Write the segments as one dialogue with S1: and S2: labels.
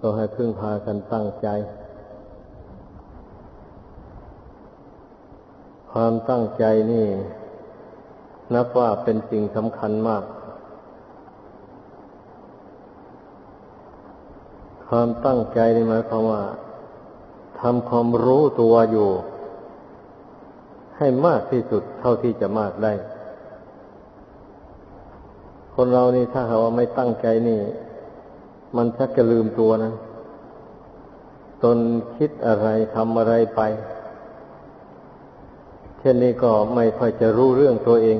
S1: ก็ให้พึ่งพากันตั้งใจ ความตั้งใจนี่ นับว่าเป็นสิ่งสำคัญมาก ความตั้งใจนี่หมายความว่าทำความรู้ตัวอยู่ ให้มากที่สุดเท่าที่จะมากได้ คนเรานี่ถ้าหาว่าไม่ตั้งใจนี่ มันชักจะลืมตัวนะ ตนคิดอะไรทำอะไรไป เช่นนี้ก็ไม่ค่อยจะรู้เรื่องตัวเอง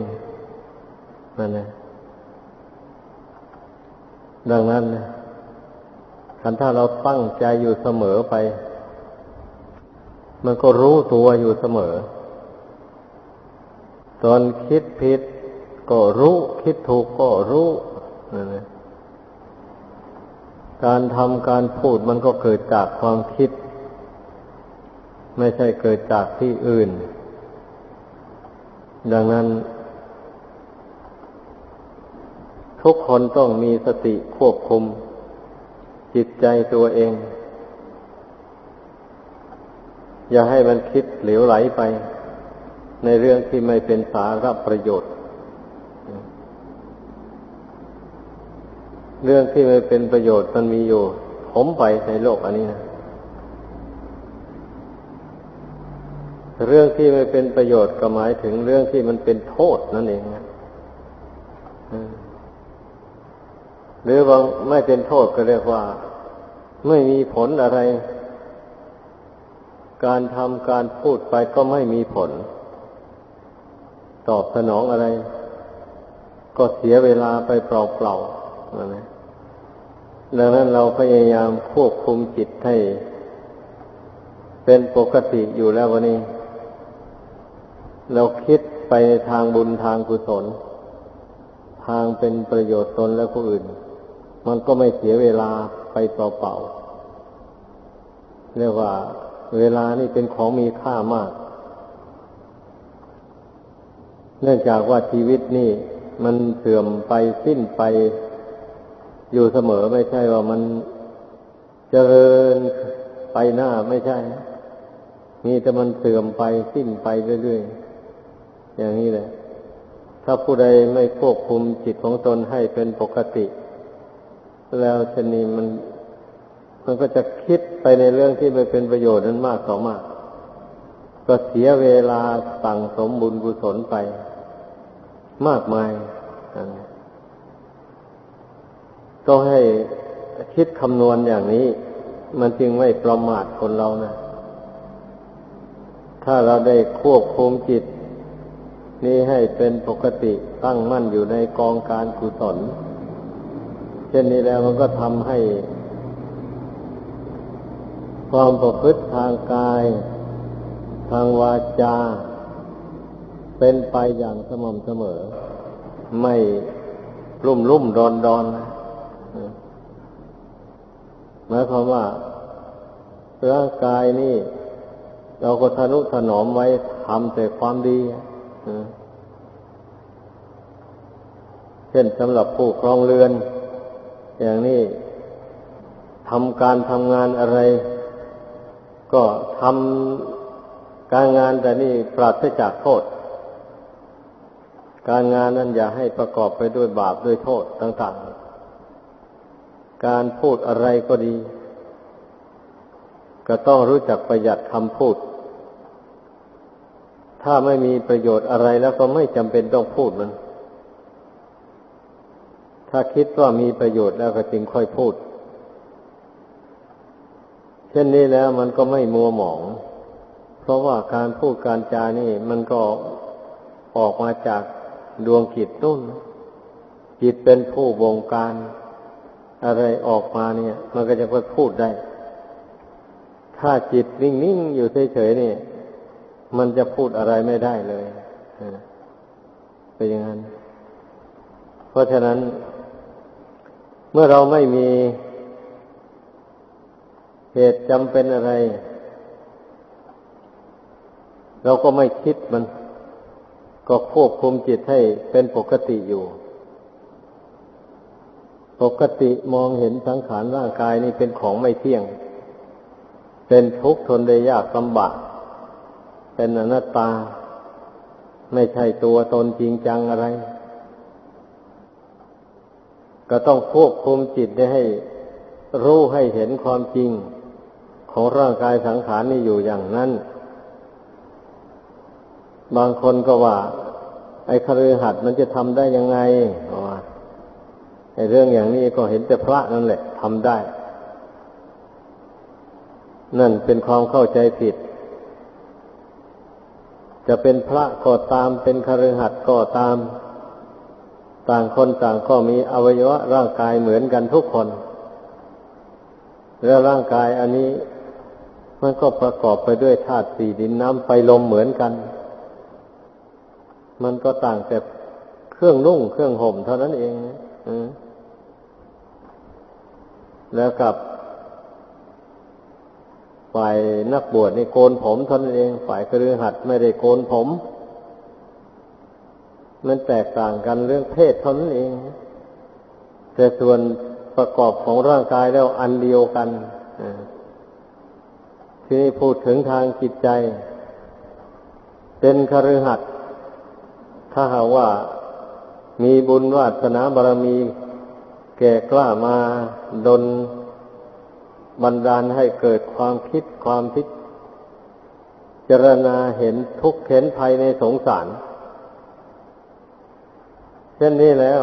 S1: นั่นนะดังนั้นนะคันถ้าเราตั้งใจอยู่เสมอไป มันก็รู้ตัวอยู่เสมอ ตอนคิดผิดก็รู้ คิดถูกก็รู้นั่นนะ การทำการพูดมันก็เกิดจากความคิด ไม่ใช่เกิดจากที่อื่น ดังนั้น ทุกคนต้องมีสติควบคุม จิตใจตัวเอง อย่าให้มันคิดเหลวไหลไป ในเรื่องที่ไม่เป็นสาระประโยชน์ เรื่องที่ไม่เป็นประโยชน์มันมีอยู่ผมไปในโลกอันนี้นะเรื่องที่ไม่เป็นประโยชน์ก็หมายถึงเรื่องที่มันเป็นโทษนั่นเองนะหรือว่าไม่เป็นโทษก็เรียกว่า ไม่มีผลอะไร การทำการพูดไปก็ไม่มีผล ตอบสนองอะไร ก็เสียเวลาไปเปล่าๆ ดังนั้นเราพยายามควบคุมจิตให้ เป็นปกติอยู่แล้ววันนี้ เราคิดไปทางบุญทางกุศล ทางเป็นประโยชน์ตนและผู้อื่น มันก็ไม่เสียเวลาไปเปล่าๆเรียกว่า เวลานี่เป็นของมีค่ามาก เนื่องจากว่าชีวิตนี่มันเสื่อมไปสิ้นไป อยู่เสมอไม่ใช่ว่ามันเจริญไปหน้าไม่ใช่ มีแต่มันเสื่อมไปสิ้นไปเรื่อยๆ อย่างนี้แหละ ถ้าผู้ใดไม่ควบคุมจิตของตนให้เป็นปกติ แล้วชนีมัน มันก็จะคิดไปในเรื่องที่ไม่เป็นประโยชน์นั้นมากต่อมาก ก็เสียเวลาสั่งสมบุญกุศลไป มากมายต้ งให้คิดคำนวณอย่างนี้ มันจึงไม่ประมาทคนเรานะถ้าเราได้ควบคุมจิต นี้ให้เป็นปกติตั้งมั่นอยู่ในกองการกุศลเช่นนี้แล้วมันก็ทำให้ ความประพฤติทางกาย ทางวาจา เป็นไปอย่างสม่ำเสมอ ไม่รุ่มรุ่มดอนดอนนะ หมายความว่าร่างกายนี่ เราก็ทนุถนอมไว้ทำแต่ความดีเช่นสำหรับผู้ครองเรือน อย่างนี้ทำการทำงานอะไร ก็ทำการงานแต่นี่ปราศจากโทษ การงานนั้นอย่าให้ประกอบไปด้วยบาปด้วยโทษต่าง ๆ การพูดอะไรก็ดี ก็ต้องรู้จักประหยัดคำพูด ถ้าไม่มีประโยชน์อะไรแล้วก็ไม่จำเป็นต้องพูดมัน ถ้าคิดว่ามีประโยชน์แล้วก็จึงค่อยพูด เช่นนี้แล้วมันก็ไม่มัวหมอง เพราะว่าการพูดการจานี่ มันก็ออกมาจากดวงจิตนุ่นจิตเป็นผู้บงการ อะไรออกมาเนี่ย มันก็จะค่อยพูดได้ ถ้าจิตนิ่งๆอยู่เฉยๆนี่มันจะพูดอะไรไม่ได้เลยเป็นอย่างนั้น เพราะฉะนั้น เมื่อเราไม่มีเหตุจำเป็นอะไร เราก็ไม่คิดมัน ก็ควบคุมจิตให้เป็นปกติอยู่ ปกติมองเห็นสังขารร่างกายนี่เป็นของไม่เที่ยง เป็นทุกข์ทนได้ยากลำบากเป็นอนัตตา ไม่ใช่ตัวตนจริงจังอะไร ก็ต้องควบคุมจิตได้ให้ รู้ให้เห็นความจริง ของร่างกายสังขารนี่อยู่อย่างนั้น บางคนก็ว่า ไอ้คฤหัสถ์มันจะทำได้ยังไงว่าไอ้ เรื่องอย่างนี้ก็เห็นแต่พระนั่นแหละทำได้ นั่นเป็นความเข้าใจผิด จะเป็นพระก็ตามเป็นคฤหัสถ์ก็ตาม ต่างคนต่างก็มีอวัยวะร่างกายเหมือนกันทุกคน แล้วร่างกายอันนี้มันก็ประกอบไปด้วยธาตุสี่ดินน้ำไฟลมเหมือนกัน มันก็ต่างแต่เครื่องนุ่งเครื่องห่มเท่านั้นเอง อ แล้วกับฝ่ายนักบวชในโกนผมเท่านั้นเอง ฝ่ายกระือหัดไม่ได้โกนผม มันแตกต่างกันเรื่องเพศเท่านั้นเอง แต่ส่วนประกอบของร่างกายแล้วอันเดียวกันที่นี่พูดถึงทางจิตใจ เป็นคฤหัสถ์ถ้าหาว่ามีบุญวาสนาบารมี แก่กล้ามาดนบันดาลให้เกิดความคิดความพิจารณาเห็นทุกข์เห็นภัยในสงสาร เช่นนี้แล้ว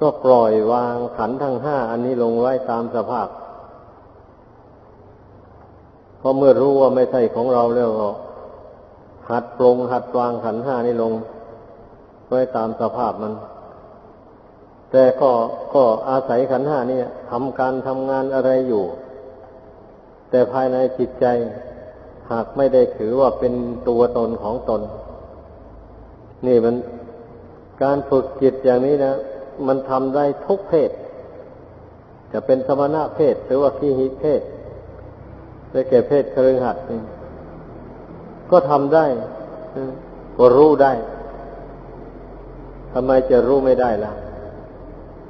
S1: ก็ปล่อยวางขันทั้งห้าอันนี้ลงไว้ตามสภาพเพราะเมื่อรู้ว่าไม่ใช่ของเราแล้วก็หัดปรงหัดวางขันห้านี้ลงไว้ตามสภาพมัน แต่ก็ก็อาศัยขันห้านี่ทำการทำงานอะไรอยู่ แต่ภายในจิตใจหากไม่ได้ถือว่าเป็นตัวตนของตน นี่มันการฝึกจิตอย่างนี้นะ มันทำได้ทุกเพศ จะเป็นสมณะเพศหรือว่าขี้หิเพศได้แก่เพศครึงหัดนี่ก็ทำได้ก็รู้ได้ทำไมจะรู้ไม่ได้ล่ะ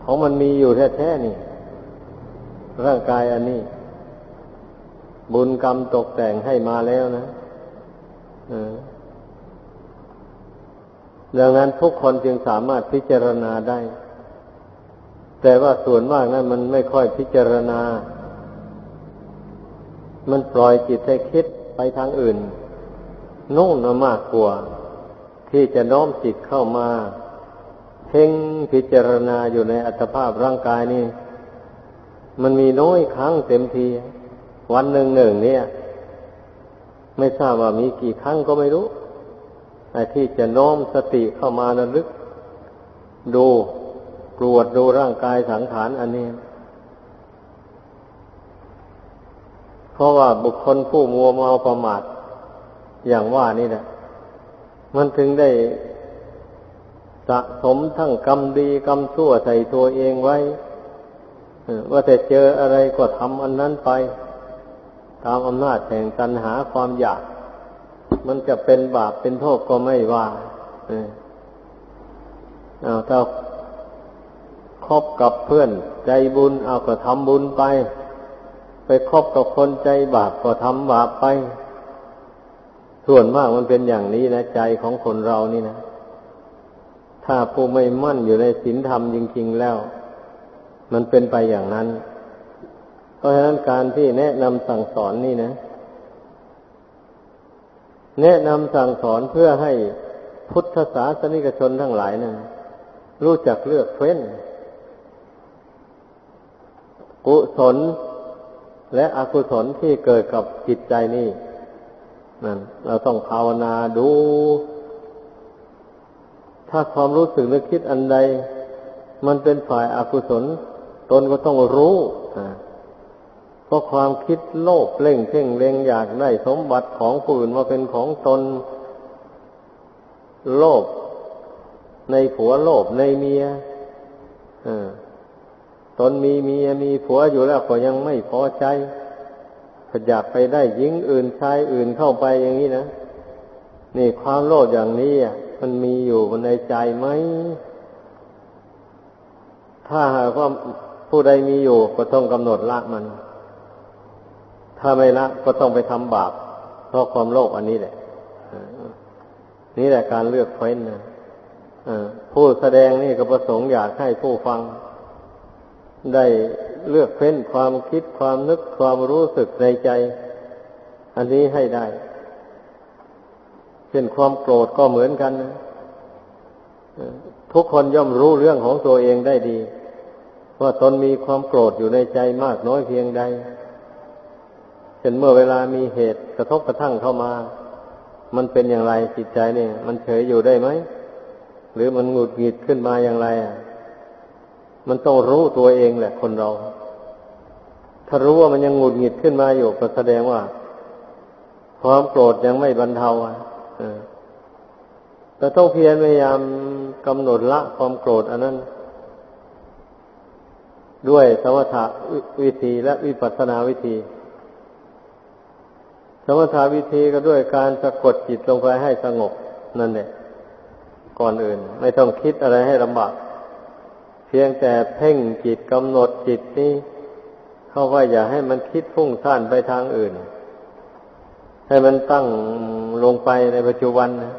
S1: ของมันมีอยู่แท้ๆนี่ ร่างกายอันนี้ บุญกรรมตกแต่งให้มาแล้วนะดังนั้นทุกคนจึงสามารถพิจารณาได้ แต่ว่าส่วนมากนั้นมันไม่ค่อยพิจารณา มันปล่อยจิตให้คิดไปทางอื่นนู่งนมากกว่า ที่จะน้อมจิตเข้ามา พ่งพิจารณาอยู่ในอัตภาพร่างกายนี่ มันมีน้อยครั้งเต็มที วันหนึ่งหนึ่งเนี่ย ไม่ทราบว่ามีกี่ครั้งก็ไม่รู้ไอ้ที่จะน้อมสติเข้ามาระลึก ดูกรวดดูร่างกายสังขารอันนี้ เพราะว่าบุคคลผู้มัวเมาประมาทอย่างว่านี่นะมันถึงได้ สะสมทั้งกรรมดีกรรมชั่วใส่ตัวเองไว้ว่าแต่เจออะไรก็ทำอันนั้นไป ตามอำนาจแห่งตัณหาความอยาก มันจะเป็นบาปเป็นโทษก็ไม่ว่าเอาถ้าคบกับเพื่อนใจบุญเอาก็ทำบุญไป ไปคบกับคนใจบาปก็ทำบาปไป ส่วนมากมันเป็นอย่างนี้นะใจของคนเรานี่นะ ถ้าผู้ไม่มั่นอยู่ในศีลธรรมจริง ๆแล้ว มันเป็นไปอย่างนั้น เพราะฉะนั้นการที่แนะนำสั่งสอนนี่นะ แนะนำสั่งสอนเพื่อให้พุทธศาสนิกชนทั้งหลายนะั้นรู้จักเลือกเฟ้น กุศลและอกุศลที่เกิดกับจิตใจนี่นั่นเราต้องภาวนาดู ถ้าความรู้สึกนึกคิดอันใด มันเป็นฝ่ายอากุศล ตนก็ต้องรู้เพราะความคิดโลภเล่งเพ่งเล็งอยากได้สมบัติของผู้อื่นมาเป็นของตน โลภในผัวโลภในเมียตนมีเมียมีผัวอยู่แล้วก็ยังไม่พอใจอยากไปได้หญิงอื่นชายอื่นเข้าไปอย่างนี้นะ นี่ความโลภอย่างนี้มันมีอยู่ในใจไหม ถ้าหากว่าผู้ใดมีอยู่ก็ต้องกำหนดละมัน ถ้าไม่ละก็ต้องไปทำบาป เพราะความโลภอันนี้แหละ นี่แหละการเลือกเฟ้นนะผู้แสดงนี่ก็ประสงค์อยากให้ผู้ฟัง ได้เลือกเฟ้นความคิดความนึกความรู้สึกในใจ อันนี้ให้ได้ ช่นความโกรธก็เหมือนกันนะทุกคนย่อมรู้เรื่องของตัวเองได้ดี ว่าตนมีความโกรธอยู่ในใจมากน้อยเพียงใดเช่นเมื่อเวลามีเหตุกระทบกระทั่งเข้ามา มันเป็นอย่างไรจิตใจเนี่ย มันเฉยอยู่ได้ไหม หรือมันหงุดหงิดขึ้นมาอย่างไรอะมันต้องรู้ตัวเองแหละคนเรา ถ้ารู้ว่ามันยังหงุดหงิดขึ้นมาอยู่ก็แสดงว่า ความโกรธยังไม่บรรเทาอะ แต่ต้องเพียรพยายามกำหนดละความโกรธอันนั้น ด้วยสมถะวิธีและวิปัสสนาวิธี สมถะวิธีก็ด้วยการสะกดจิตลงไปให้สงบนั่นแหละก่อนอื่น ไม่ต้องคิดอะไรให้ลำบากเพียงแต่เพ่งจิตกำหนดจิตนี้เข้าไว้อย่าให้มันคิดพุ่งซ่านไปทางอื่น ให้มันตั้งลงไปในปัจจุบันนะ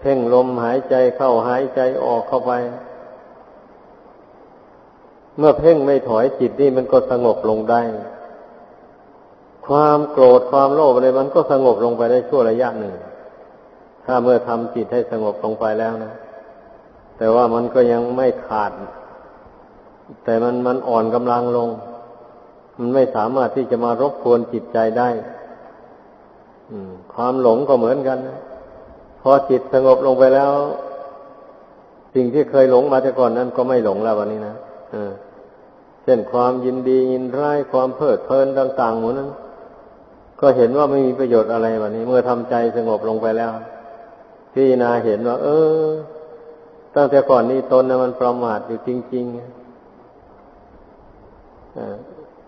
S1: เพ่งลมหายใจเข้าหายใจออกเข้าไป เมื่อเพ่งไม่ถอยจิตนี่มันก็สงบลงได้ ความโกรธความโลภอะไรมันก็สงบลงไปได้ชั่วระยะหนึ่ง ถ้าเมื่อทำจิตให้สงบลงไปแล้วนะ แต่ว่ามันก็ยังไม่ขาด แต่มันมันอ่อนกำลังลง มันไม่สามารถที่จะมารบกวนจิตใจได้ ความหลงก็เหมือนกันนะพอจิตสงบลงไปแล้ว สิ่งที่เคยหลงมาแต่ก่อนนั้นก็ไม่หลงแล้ววันนี้นะเช่นความยินดียินร้ายความเพลิดเพลินต่างๆหมดนั้น ก็เห็นว่าไม่มีประโยชน์อะไรวันนี้ เมื่อทำใจสงบลงไปแล้วพี่นาเห็นว่า เออ ตั้งแต่ก่อนนี้ตนนะมันประมาทอยู่จริงๆ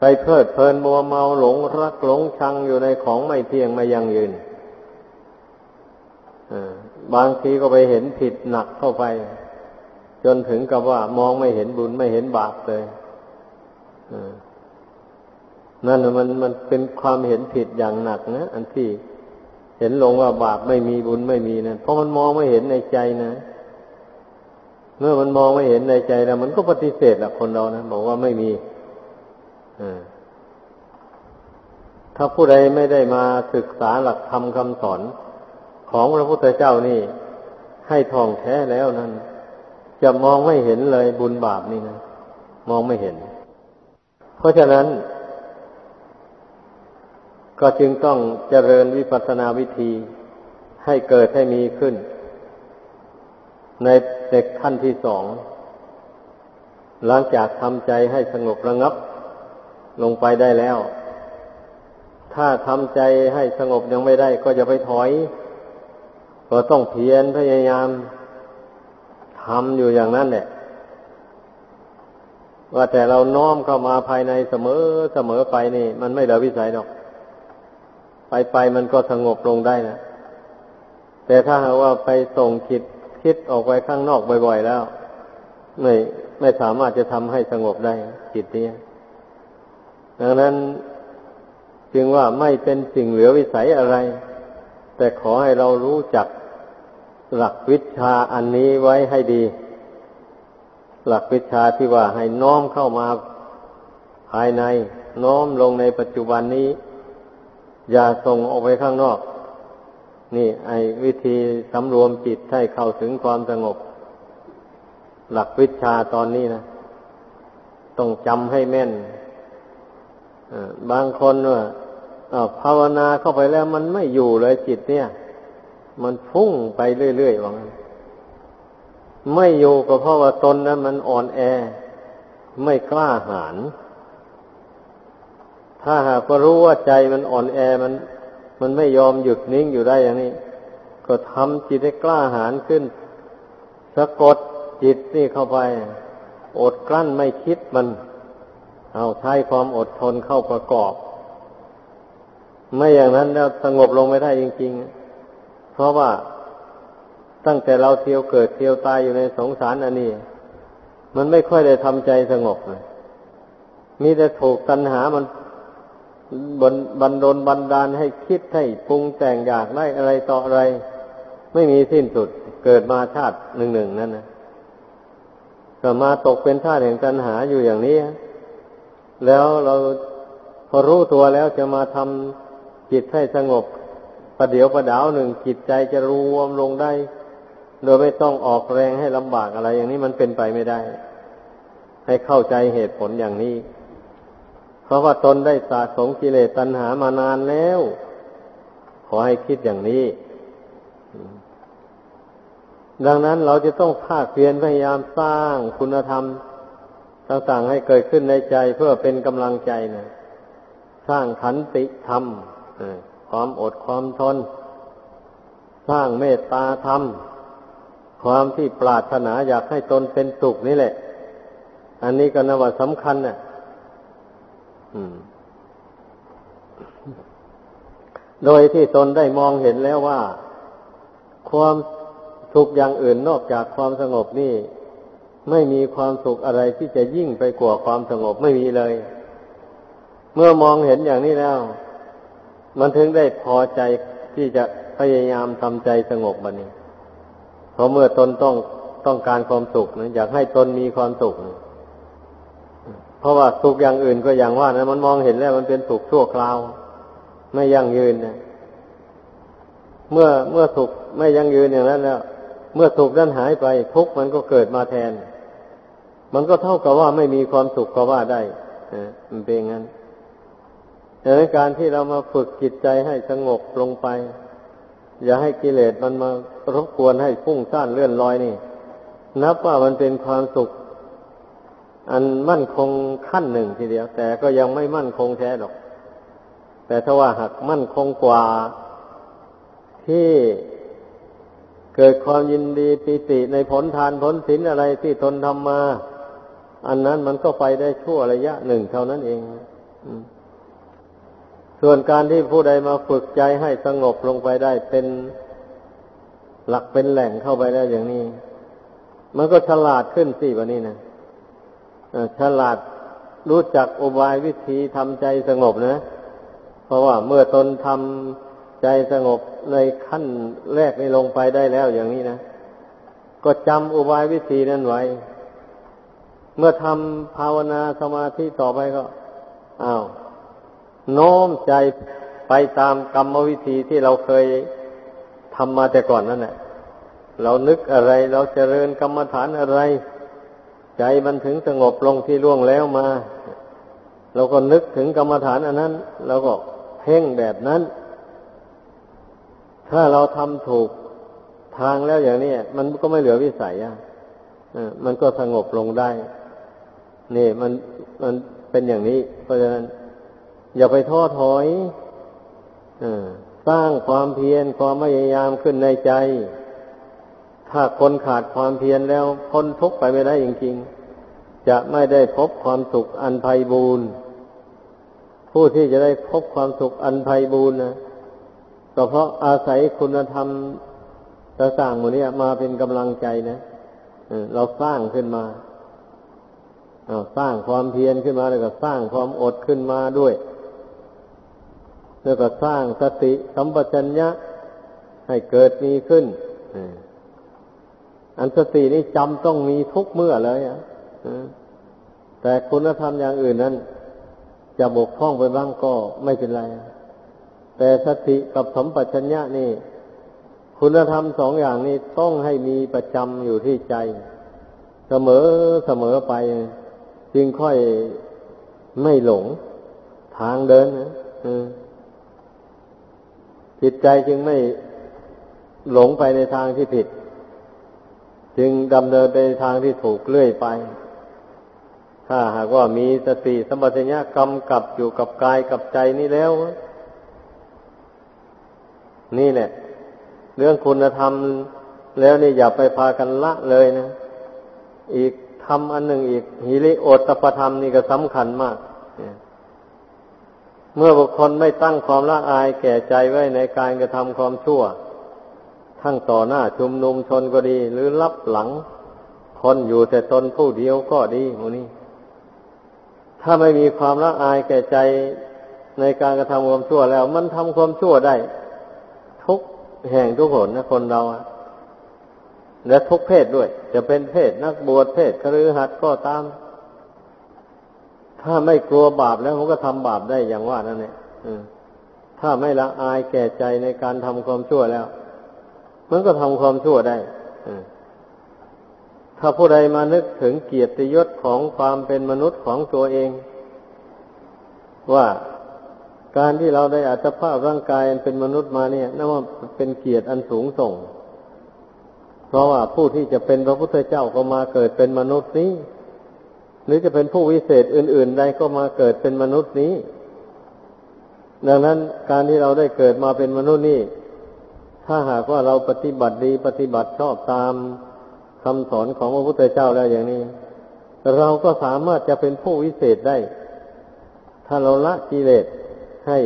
S1: ไปเพลิดเพลินมัวเมาหลงรักหลงชังอยู่ในของไม่เที่ยงไม่ยั่งยืนบางทีก็ไปเห็นผิดหนักเข้าไป จนถึงกับว่ามองไม่เห็นบุญไม่เห็นบาปเลยนั่นมันมันเป็นความเห็นผิดอย่างหนักนะอันที่เห็นลงว่าบาปไม่มีบุญไม่มีนะเพราะมันมองไม่เห็นในใจนะ เมื่อมันมองไม่เห็นในใจแล้วมันก็ปฏิเสธละคนเรานะบอกว่าไม่มี ถ้าผู้ใดไม่ได้มาศึกษาหลักธรรมคำสอนของพระพุทธเจ้านี่ ให้ท่องแท้แล้วนั้น จะมองไม่เห็นเลยบุญบาปนี่นะมองไม่เห็น เพราะฉะนั้น ก็จึงต้องเจริญวิปัสสนาวิธีให้เกิดให้มีขึ้น ในเด็กขั้นที่สอง หลังจากทำใจให้สงบระงับ ลงไปได้แล้ว ถ้าทำใจให้สงบยังไม่ได้ ก็จะไปถอย ก็ต้องเพียรพยายามทำอยู่อย่างนั้นแหละว่าแต่เราน้อมเข้ามาภายในเสมอเสมอไปนี่ มันไม่เหลือวิสัยหรอก ไปไปมันก็สงบลงได้นะแต่ถ้าหากว่าไปส่งคิดคิดออกไปข้างนอกบ่อย ๆ แล้ว ไม่ไม่สามารถจะทำให้สงบได้จิตนี้ ดังนั้นจึงว่าไม่เป็นสิ่งเหลือวิสัยอะไร แต่ขอให้เรารู้จักหลักวิชาอันนี้ไว้ให้ดี หลักวิชาที่ว่าให้น้อมเข้ามาภายใน น้อมลงในปัจจุบันนี้ อย่าส่งออกไปข้างนอก นี่ ไอ้วิธีสำรวมจิตให้เข้าถึงความสงบ หลักวิชาตอนนี้นะ ต้องจำให้แม่น บางคนว่าภาวนาเข้าไปแล้วมันไม่อยู่เลยจิตเนี่ย มันพุ่งไปเรื่อยๆว่างั้นไม่อยู่ก็เพราะว่าตนนั้นมันอ่อนแอ ไม่กล้าหาญถ้าหากรู้ว่าใจมันอ่อนแอมัน มันไม่ยอมหยุดนิ่งอยู่ได้อย่างนี้ ก็ทำจิตให้กล้าหาญขึ้น สะกดจิตนี่เข้าไป อดกลั้นไม่คิดมัน เอาใช้ความอดทนเข้าประกอบ ไม่อย่างนั้นแล้วสงบลงไม่ได้จริง ๆ เพราะว่าตั้งแต่เราเที่ยวเกิดเที่ยวตายอยู่ในสงสารอันนี้ มันไม่ค่อยได้ทำใจสงบเลยมีแต่ถูกตัณหามันบนบันดลบันดาลให้คิดให้ปรุงแต่งอยากได้อะไรต่ออะไร ไม่มีสิ้นสุดเกิดมาชาติหนึ่งหนึ่งนั่นนะก็มาตกเป็นท่าแห่งตัณหาอยู่อย่างนี้ แล้วเราพอรู้ตัวแล้วจะมาทำจิตให้สงบประเดี๋ยวประดาวหนึ่งจิตใจจะรวมลงได้ โดยไม่ต้องออกแรงให้ลำบากอะไร อย่างนี้มันเป็นไปไม่ได้ ให้เข้าใจเหตุผลอย่างนี้ เพราะว่าตนได้สะสมกิเลสตัณหามานานแล้ว ขอให้คิดอย่างนี้ ดังนั้นเราจะต้องภาคเพียรพยายามสร้างคุณธรรม ต่างๆให้เกิดขึ้นในใจเพื่อเป็นกำลังใจนะสร้างขันติธรรมความอดความทน สร้างเมตตาธรรม ความที่ปรารถนาอยากให้ตนเป็นสุขนี่แหละ อันนี้ก็นว่าสำคัญนะ่ะโดยที่ตนได้มองเห็นแล้วว่า ความสุขอย่างอื่นนอกจากความสงบนี่ ไม่มีความสุขอะไรที่จะยิ่งไปกว่าความสงบไม่มีเลย เมื่อมองเห็นอย่างนี้แล้ว มันถึงได้พอใจที่จะพยายามทำใจสงบมันนี้เพราะเมื่อตนต้องต้องการความสุขนะอยากให้ตนมีความสุขนะเพราะว่าสุขอย่างอื่นก็อย่างว่านะมันมองเห็นแล้วมันเป็นสุขชั่วคราว ไม่ยั่งยืนนะเมื่อเมื่อสุขไม่ยั่งยืนอย่างนั้นแล้วเมื่อสุขนั้นหายไปทุกข์มันก็เกิดมาแทน มันก็เท่ากับว่าไม่มีความสุขก็ว่าได้มันเป็นงั้นดังนั้นการที่เรามาฝึกจิตใจให้สงบลงไป อย่าให้กิเลสมันมารบกวนให้พุ่งซ่านเลื่อนลอยนี่ นับว่ามันเป็นความสุข อันมั่นคงขั้นหนึ่งทีเดียว แต่ก็ยังไม่มั่นคงแท้หรอก แต่ถ้าว่าหากมั่นคงกว่า ที่เกิดความยินดีปิติในผลทานผลศีลอะไรที่ตนทำมา อันนั้นมันก็ไปได้ชั่วระยะหนึ่งเท่านั้นเองส่วนการที่ผู้ใดมาฝึกใจให้สงบลงไปได้เป็นหลักเป็นแหล่งเข้าไปได้อย่างนี้ มันก็ฉลาดขึ้นสิวันนี้นะฉลาดรู้จักอุบายวิธีทำใจสงบนะ เพราะว่าเมื่อตนทำใจสงบในขั้นแรกนี้ลงไปได้แล้วอย่างนี้นะ ก็จำอุบายวิธีนั้นไว้ เมื่อทำภาวนาสมาธิต่อไปก็อ้าวโน้มใจไปตามกรรมวิธีที่เราเคยทำมาแต่ก่อนนั่นแหละเรานึกอะไร เราเจริญกรรมฐานอะไร ใจมันถึงสงบลงที่ล่วงแล้วมา เราก็นึกถึงกรรมฐานอันนั้นเราก็เพ่งแบบนั้น ถ้าเราทำถูกทางแล้วอย่างนี้มันก็ไม่เหลือวิสัยอะมันก็สงบลงได้ นี่มันมันเป็นอย่างนี้ เพราะฉะนั้น อย่าไปท้อถอยอสร้างความเพียรความพยายามขึ้นในใจ ถ้าคนขาดความเพียรแล้วพ้นทุกข์ไปไม่ได้จริงๆ จะไม่ได้พบความสุขอันไพ่บูรณ์ผู้ที่จะได้พบความสุขอันไพ่บูรณ์นะก็เพราะอาศัยคุณธรรมต่างๆหมดนี้มาเป็นกำลังใจนะเราสร้างขึ้นมา สร้างความเพียรขึ้นมาแล้วก็สร้างความอดขึ้นมาด้วย แล้วก็สร้างสติสัมปชัญญะให้เกิดมีขึ้นอันสตินี้จำต้องมีทุกเมื่อเลยอะแต่คุณธรรมอย่างอื่นนั้น จะบกพร่องไปบ้างก็ไม่เป็นไร แต่สติกับสมปัชัญญะนี่ คุณธรรมสองอย่างนี้ต้องให้มีประจำอยู่ที่ใจ เสมอเสมอไป จึงค่อยไม่หลงทางเดินนะจิตใจจึงไม่หลงไปในทางที่ผิด จึงดำเนินไปในทางที่ถูกเลื่อยไป ถ้าหากว่ามีสติสมบัติญะกำกับอยู่กับกายกับใจนี้แล้ว นี่แหละ เรื่องคุณธรรมแล้วนี่อย่าไปพากันละเลยนะ อีก ทำอันหนึ่งอีก หิริโอตปธรรมนี่ก็สำคัญมาก เมื่อบุคคลไม่ตั้งความละอายแก่ใจไว้ในการกระทำความชั่ว ทั้งต่อหน้าชุมนุมชนก็ดี หรือรับหลัง คนอยู่แต่ตนผู้เดียวก็ดีหมูนี้ถ้าไม่มีความละอายแก่ใจในการกระทำความชั่วแล้ว มันทำความชั่วได้ ทุกแห่งทุกหนนะคนเรา และทุกเพศด้วย จะเป็นเพศนักบวชเพศครือหัดก็ตาม ถ้าไม่กลัวบาปแล้วมันก็ทำบาปได้อย่างว่านั่นแหละถ้าไม่ละอายแก่ใจในการทำความชั่วแล้ว มันก็ทำความชั่วได้ถ้าผู้ใดมานึกถึงเกียรติยศของความเป็นมนุษย์ของตัวเอง ว่าการที่เราได้อัตภาพร่างกายเป็นมนุษย์มาเนี่ยนั่นว่าเป็นเกียรติอันสูงส่ง เพราะว่าผู้ที่จะเป็นพระพุทธเจ้าก็มาเกิดเป็นมนุษย์นี้ หรือจะเป็นผู้วิเศษอื่น ๆ ใดก็มาเกิดเป็นมนุษย์นี้ ดังนั้นการที่เราได้เกิดมาเป็นมนุษย์นี่ถ้าหากว่าเราปฏิบัติดีปฏิบัติชอบตามคำสอนของพระพุทธเจ้าแล้วอย่างนี้ เราก็สามารถจะเป็นผู้วิเศษได้ ถ้าเราละกิเลสให้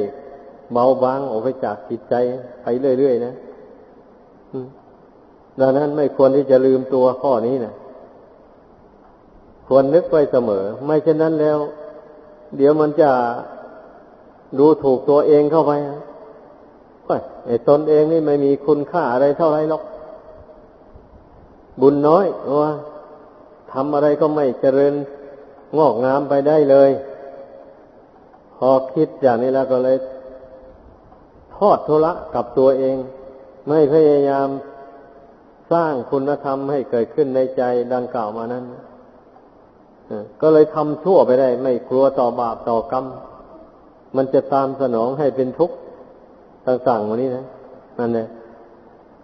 S1: เบาบางออกไปจากจิตใจไปเรื่อยๆนะ ดังนั้นไม่ควรที่จะลืมตัวข้อนี้นะควรนึกไว้เสมอ ไม่เช่นนั้นแล้ว เดี๋ยวมันจะดูถูกตัวเองเข้าไปไอ้ตนเองนี่ไม่มีคุณค่าอะไรเท่าไรหรอก บุญน้อยว่าทำอะไรก็ไม่เจริญงอกงามไปได้เลย พอคิดอย่างนี้แล้วก็เลย ทอดทุละกับตัวเอง ไม่พยายาม สร้างคุณธรรมให้เกิดขึ้นในใจดังกล่าวมานั้นก็เลยทำชั่วไปได้ ไม่กลัวต่อบาปต่อกรรม มันจะตามสนองให้เป็นทุกข์ต่างๆวันนี้นะนั่นเลย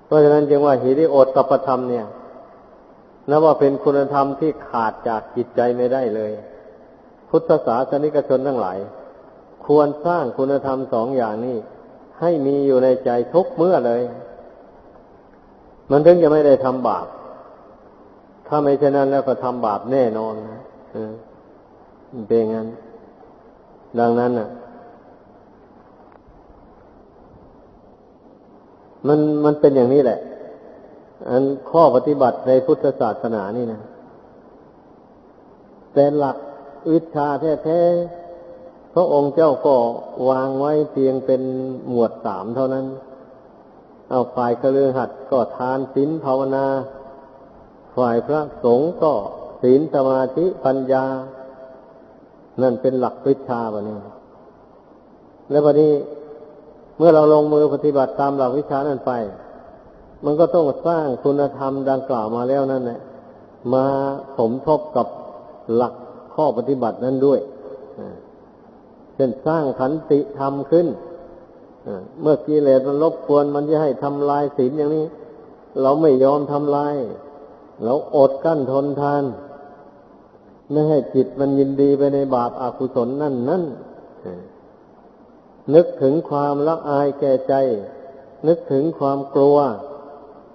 S1: เพราะฉะนั้นจึงว่าหิริโอตตปธรรมเนี่ยนับว่าเป็นคุณธรรมที่ขาดจากจิตใจไม่ได้เลย พุทธศาสนิกชนทั้งหลาย ควรสร้างคุณธรรมสองอย่างนี้ ให้มีอยู่ในใจทุกเมื่อเลย มันถึงจะไม่ได้ทำบาป ถ้าไม่เช่นนั้นแล้วก็ทำบาปแน่นอนนะเป็นงั้น ดังนั้นน่ะ มันมันเป็นอย่างนี้แหละ อันข้อปฏิบัติในพุทธศาสนานี่นะแต่หลักวิชาแท้ๆพระองค์เจ้าก็วางไว้เพียงเป็นหมวดสามเท่านั้น เอาฝ่ายคฤหัสถ์ก็ทานศีลภาวนา ฝ่ายพระสงฆ์ก็ศีลสมาธิปัญญา นั่นเป็นหลักวิชาแบบนี้ แล้ววันนี้เมื่อเราลงมือปฏิบัติตามหลักวิชานั้นไป มันก็ต้องสร้างคุณธรรมดังกล่าวมาแล้วนั่นแหละมาสมทบกับหลักข้อปฏิบัตินั้นด้วยเช่นสร้างขันติธรรมขึ้น เมื่อกิเลสมันรบกวนมันจะให้ทำลายศีลอย่างนี้ เราไม่ยอมทำลาย เราอดกั้นทนทาน ไม่ให้จิตมันยินดีไปในบาปอากุศลนั่นนั่นนึกถึงความละอายแก่ใจ นึกถึงความกลัว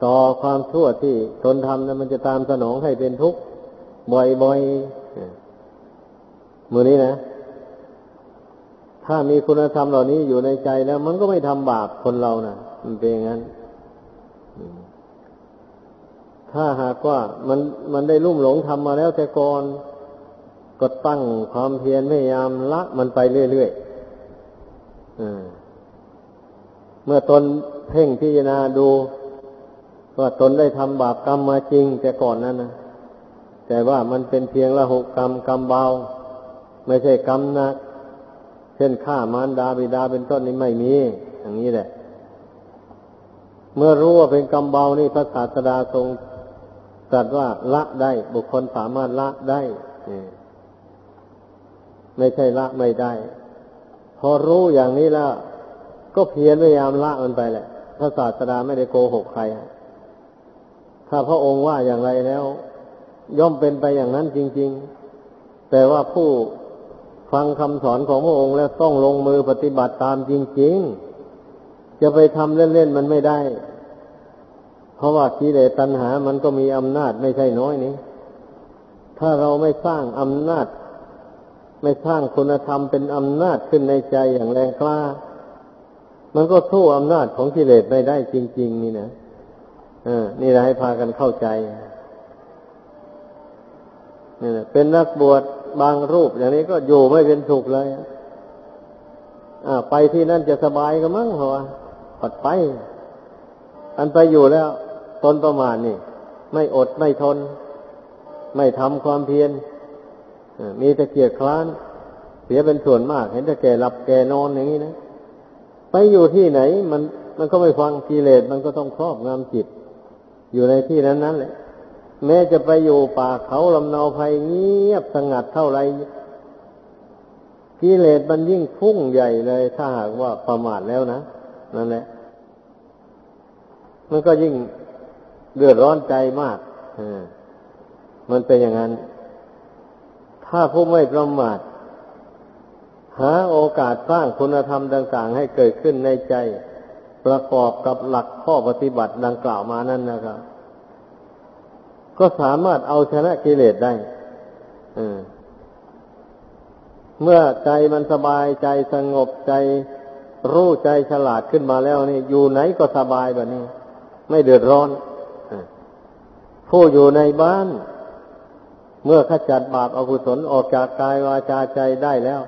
S1: ต่อความชั่วที่ตนทำนั้นมันจะตามสนองให้เป็นทุกข์บ่อยๆมือนี้นะ ถ้ามีคุณธรรมเหล่านี้อยู่ในใจแล้ว มันก็ไม่ทำบาปคนเรานะ่ะ มันเป็นอย่างนั้น ถ้าหากว่ามันมันได้ลุ่มหลงทำมาแล้วแต่ก่อนก็ตั้งความเพียรพยายามละมันไปเรื่อยๆเมื่อตนเพ่งพิจารณาดูว่าตนได้ทำบาปกรรมมาจริง แต่ก่อนนั้นนะแต่ว่ามันเป็นเพียงละหกกรรมกรรมเบา ไม่ใช่กรรมหนัก เช่นฆ่ามารดาบิดาเป็นต้นนี้ไม่มี อย่างนี้แหละ เมื่อรู้ว่าเป็นกรรมเบานี่พระศาสดาทรงตรัสว่าละได้ บุคคลสามารถละได้ไม่ใช่ละไม่ได้ พอรู้อย่างนี้แล้ว ก็เพียรพยายามละมันไปแหละพระศาสดาไม่ได้โกหกใครถ้าพระองค์ว่าอย่างไรแล้ว ย่อมเป็นไปอย่างนั้นจริง ๆ แต่ว่าผู้ ฟังคำสอนของพระองค์แล้วต้องลงมือปฏิบัติตามจริง ๆ จะไปทำเล่นๆมันไม่ได้ เพราะว่ากิเลสตัณหามันก็มีอำนาจไม่ใช่น้อยนี้ ถ้าเราไม่สร้างอำนาจ ไม่สร้างคุณธรรมเป็นอำนาจขึ้นในใจอย่างแรงกล้า มันก็สู้อำนาจของกิเลสไม่ได้จริง ๆ นี่นะอ่านี่เราให้พากันเข้าใจนี่เป็นนักบวช บางรูปอย่างนี้ก็อยู่ไม่เป็นสุขเลยอ่าไปที่นั่นจะสบายก็มั้งเหรอปัดไป อันไปอยู่แล้วตนประมาณนี่ ไม่อดไม่ทน ไม่ทำความเพียรมีแต่เกียจคร้าน เสียเป็นส่วนมาก เห็นแต่แก่หลับแก่นอนอย่างนี้นะ ไปอยู่ที่ไหน มันมันก็ไม่ฟังกิเลสมันก็ต้องครอบงำจิต อยู่ในที่นั้นนั้นแหละ แม้จะไปอยู่ป่าเขาลำนาภัยเงียบสงัดเท่าไรกิเลสมันยิ่งพุ่งใหญ่เลยถ้าหากว่าประมาทแล้วนะนั่นแหละ มันก็ยิ่งเดือดร้อนใจมากมันเป็นอย่างนั้น ถ้าผู้ไม่ประมาท หาโอกาสสร้างคุณธรรมต่าง ๆ ให้เกิดขึ้นในใจ ประกอบกับหลักข้อปฏิบัติดังกล่าวมานั่นนะครับ ก็สามารถเอาชนะกิเลสได้เมื่อใจมันสบายใจสงบใจรู้ใจฉลาดขึ้นมาแล้วนี่อยู่ไหนก็สบายแบบนี้ ไม่เดือดร้อนผู้อยู่ในบ้าน เมื่อขจัดบาปอกุศลออกจากกายวาจาใจได้แล้ว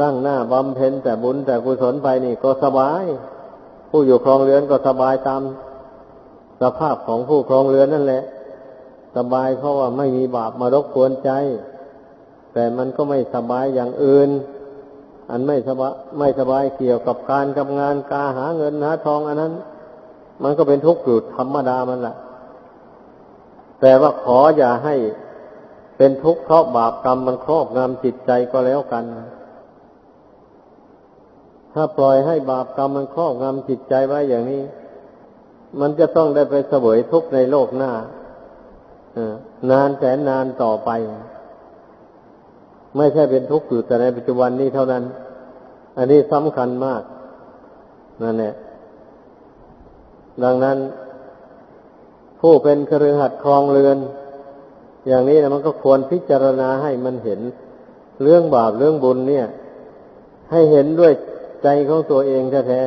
S1: ตั้งหน้าบำเพ็ญแต่บุญแต่กุศลไปนี่ก็สบาย ผู้อยู่ครองเรือนก็สบายตาม สภาพของผู้ครองเรือนนั่นแหละ สบายเพราะว่าไม่มีบาปมารบกวนใจ แต่มันก็ไม่สบายอย่างอื่น อันไม่สบายไม่สบายเกี่ยวกับการกับงานการหาเงินหาทองอันนั้น มันก็เป็นทุกข์อยู่ธรรมดามันแหละแต่ว่าขออย่าให้เป็นทุกข์เพราะบาปกรรมมันครอบงำจิตใจก็แล้วกัน ถ้าปล่อยให้บาปกรรมมันครอบงำจิตใจไว้อย่างนี้ มันจะต้องได้ไปเสวยทุกข์ในโลกหน้า นานแสนนานต่อไป ไม่ใช่เป็นทุกข์อยู่แต่ในปัจจุบันนี้เท่านั้น อันนี้สำคัญมากนั่นแหละดังนั้น ผู้เป็นครือขัดครองเรือน อย่างนี้นะมันก็ควรพิจารณาให้มันเห็นเรื่องบาปเรื่องบุญเนี่ย ให้เห็นด้วยใจของตัวเองแท้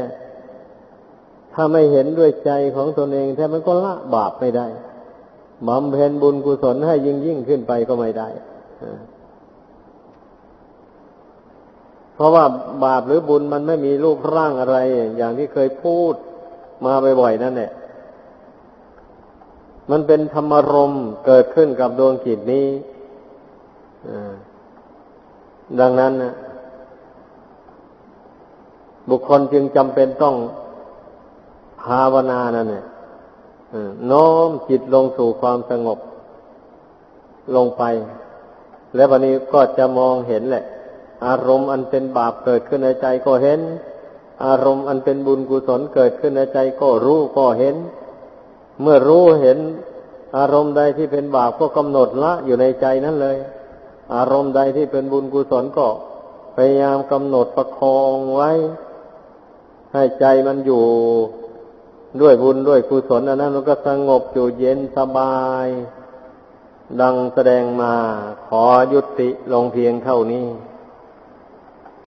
S1: ๆถ้าไม่เห็นด้วยใจของตนเองแท้มันก็ละบาปไม่ได้ บำเพ็ญบุญกุศลให้ยิ่งยิ่งขึ้นไปก็ไม่ได้ เพราะว่าบาปหรือบุญมันไม่มีรูปร่างอะไร อย่างที่เคยพูดมาบ่อยๆนั่นแหละ มันเป็นธรรมรมเกิดขึ้นกับดวงจิตนี้ดังนั้นนะบุคคลจึงจำเป็นต้องภาวนานั่นแหละ น้อมจิตลงสู่ความสงบลงไป แล้ววันนี้ก็จะมองเห็นแหละ อารมณ์อันเป็นบาปเกิดขึ้นในใจก็เห็น อารมณ์อันเป็นบุญกุศลเกิดขึ้นในใจก็รู้ก็เห็น เมื่อรู้เห็น อารมณ์ใดที่เป็นบาปก็กำหนดละอยู่ในใจนั้นเลย อารมณ์ใดที่เป็นบุญกุศลก็พยายามกำหนดประคองไว้ ให้ใจมันอยู่ ด้วยบุญด้วยกุศลอันนั้นมันก็สงบอยู่เย็นสบาย ดังแสดงมาขอยุติลงเพียงเท่านี้